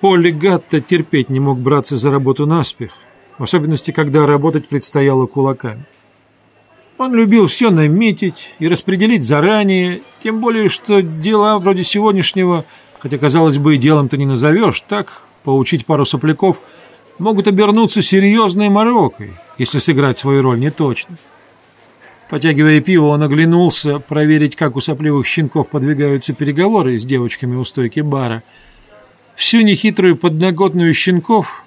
Полли Гатта терпеть не мог браться за работу наспех, в особенности, когда работать предстояло кулаками. Он любил все наметить и распределить заранее, тем более, что дела вроде сегодняшнего, хотя, казалось бы, и делом-то не назовешь, так, поучить пару сопляков, могут обернуться серьезной морокой, если сыграть свою роль неточно. Потягивая пиво, он оглянулся проверить, как у сопливых щенков подвигаются переговоры с девочками у стойки бара. Всю нехитрую подноготную щенков,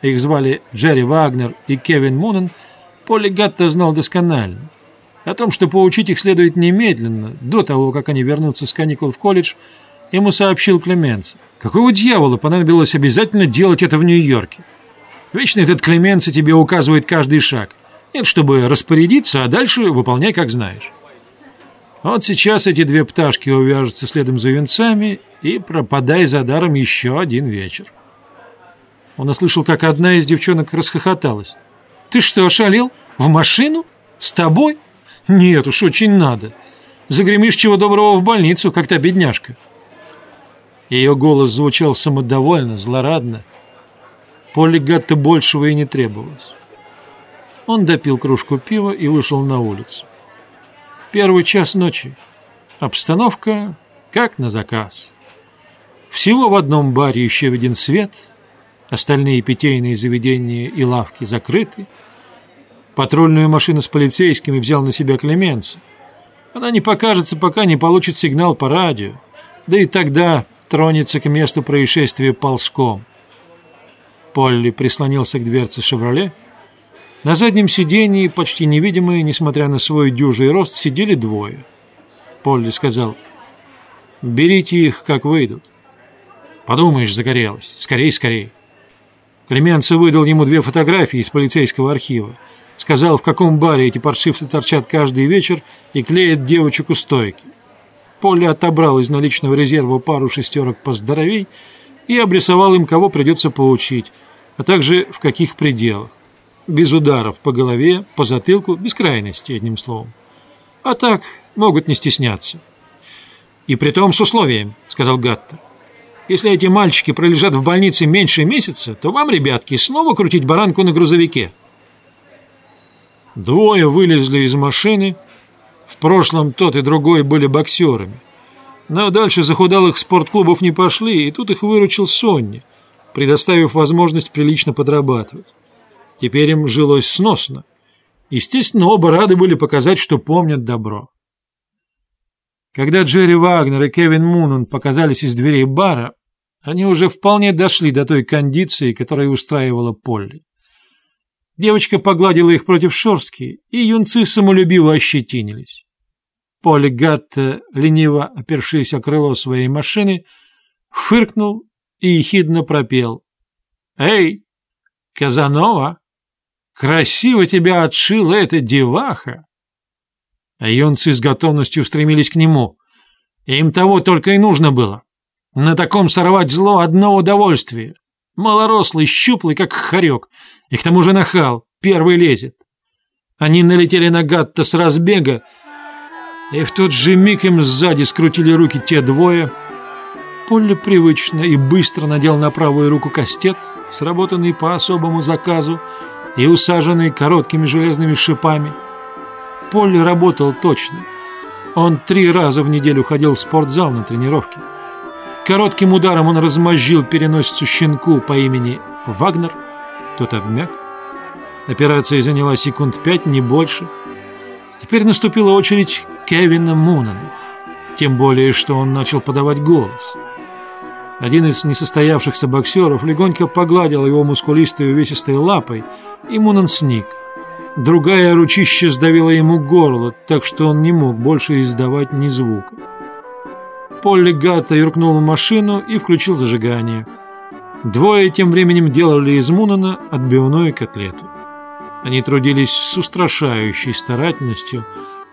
их звали Джерри Вагнер и Кевин Мунен, Полли Гатта знал досконально. О том, что поучить их следует немедленно, до того, как они вернутся с каникул в колледж, ему сообщил Клеменс. Какого дьявола понадобилось обязательно делать это в Нью-Йорке? Вечно этот Клеменса тебе указывает каждый шаг. Нет, чтобы распорядиться, а дальше выполняй, как знаешь. Вот сейчас эти две пташки увяжутся следом за юнцами и пропадай за даром еще один вечер. Он услышал, как одна из девчонок расхохоталась. «Ты что, ошалел? В машину? С тобой? Нет уж, очень надо. Загремишь чего доброго в больницу, как та бедняжка». Ее голос звучал самодовольно, злорадно. Поле Гатте большего и не требовалось. Он допил кружку пива и вышел на улицу. Первый час ночи. Обстановка как на заказ. Всего в одном баре еще виден свет, остальные питейные заведения и лавки закрыты. Патрульную машину с полицейскими взял на себя Клеменца. Она не покажется, пока не получит сигнал по радио, да и тогда тронется к месту происшествия ползком. Полли прислонился к дверце «Шевроле». На заднем сидении, почти невидимые, несмотря на свой дюжий рост, сидели двое. Полли сказал, «Берите их, как выйдут». «Подумаешь, загорелось. Скорей, скорей». Клеменцев выдал ему две фотографии из полицейского архива. Сказал, в каком баре эти паршивцы торчат каждый вечер и клеят девочек у стойки. Полли отобрал из наличного резерва пару шестерок поздоровей и обрисовал им, кого придется поучить, а также в каких пределах. Без ударов по голове, по затылку, без крайности, одним словом. А так могут не стесняться. «И при том с условием», — сказал Гатта. Если эти мальчики пролежат в больнице меньше месяца, то вам, ребятки, снова крутить баранку на грузовике. Двое вылезли из машины. В прошлом тот и другой были боксерами. Но дальше захудалых спортклубов не пошли, и тут их выручил Сонни, предоставив возможность прилично подрабатывать. Теперь им жилось сносно. Естественно, оба рады были показать, что помнят добро. Когда Джерри Вагнер и Кевин Мунан показались из дверей бара, они уже вполне дошли до той кондиции, которая устраивала Полли. Девочка погладила их против шорстки, и юнцы самолюбиво ощетинились. Полли Гатта, лениво опершись о крыло своей машины, фыркнул и ехидно пропел. «Эй, Казанова, красиво тебя отшила эта деваха!» А юнцы с готовностью устремились к нему. Им того только и нужно было. На таком сорвать зло одно удовольствие. Малорослый, щуплый, как хорек, и к тому же нахал, первый лезет. Они налетели на Гатта с разбега, и в тот же миг им сзади скрутили руки те двое. Полли привычно и быстро надел на правую руку кастет, сработанный по особому заказу и усаженный короткими железными шипами. Полли работал точно. Он три раза в неделю ходил в спортзал на тренировки. Коротким ударом он размозжил переносицу щенку по имени Вагнер. Тот обмяк. Операция заняла секунд пять, не больше. Теперь наступила очередь Кевина Мунана. Тем более, что он начал подавать голос. Один из несостоявшихся боксеров легонько погладил его мускулистой увесистой лапой, и Мунан сник. Другая ручище сдавила ему горло, так что он не мог больше издавать ни звука. Полли Гатта юркнул в машину и включил зажигание. Двое тем временем делали из Мунана отбивную котлету. Они трудились с устрашающей старательностью,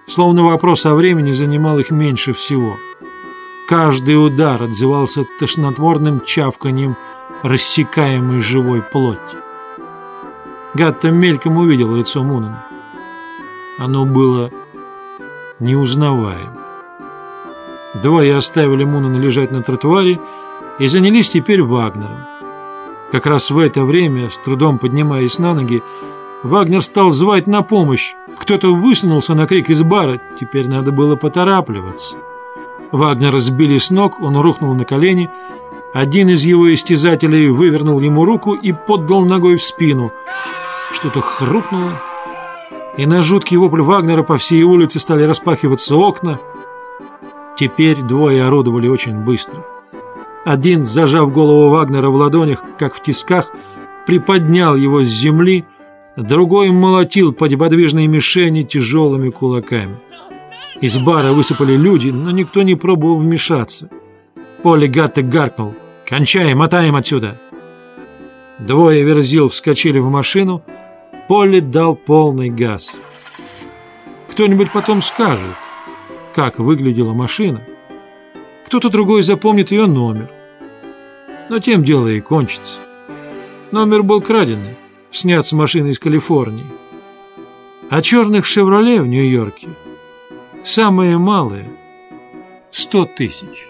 словно вопрос о времени занимал их меньше всего. Каждый удар отзывался тошнотворным чавканием рассекаемой живой плоти. Гатта мельком увидел лицо Мунана. Оно было неузнаваемо. Двое оставили Мунана лежать на тротуаре и занялись теперь Вагнером. Как раз в это время, с трудом поднимаясь на ноги, Вагнер стал звать на помощь. Кто-то высунулся на крик из бара, теперь надо было поторапливаться. Вагнера сбили с ног, он рухнул на колени. Один из его истязателей вывернул ему руку и поддал ногой в спину. Что-то хрупнуло, и на жуткий вопль Вагнера по всей улице стали распахиваться окна. Теперь двое орудовали очень быстро. Один, зажав голову Вагнера в ладонях, как в тисках, приподнял его с земли, другой молотил по неподвижной мишени тяжелыми кулаками. Из бара высыпали люди, но никто не пробовал вмешаться. Поле Гатте гаркнул «Кончаем, мотаем отсюда!» Двое верзил вскочили в машину — Полли дал полный газ. Кто-нибудь потом скажет, как выглядела машина. Кто-то другой запомнит ее номер. Но тем дело и кончится. Номер был краденый, снят с машины из Калифорнии. А черных «Шевроле» в Нью-Йорке самые малые – сто тысяч.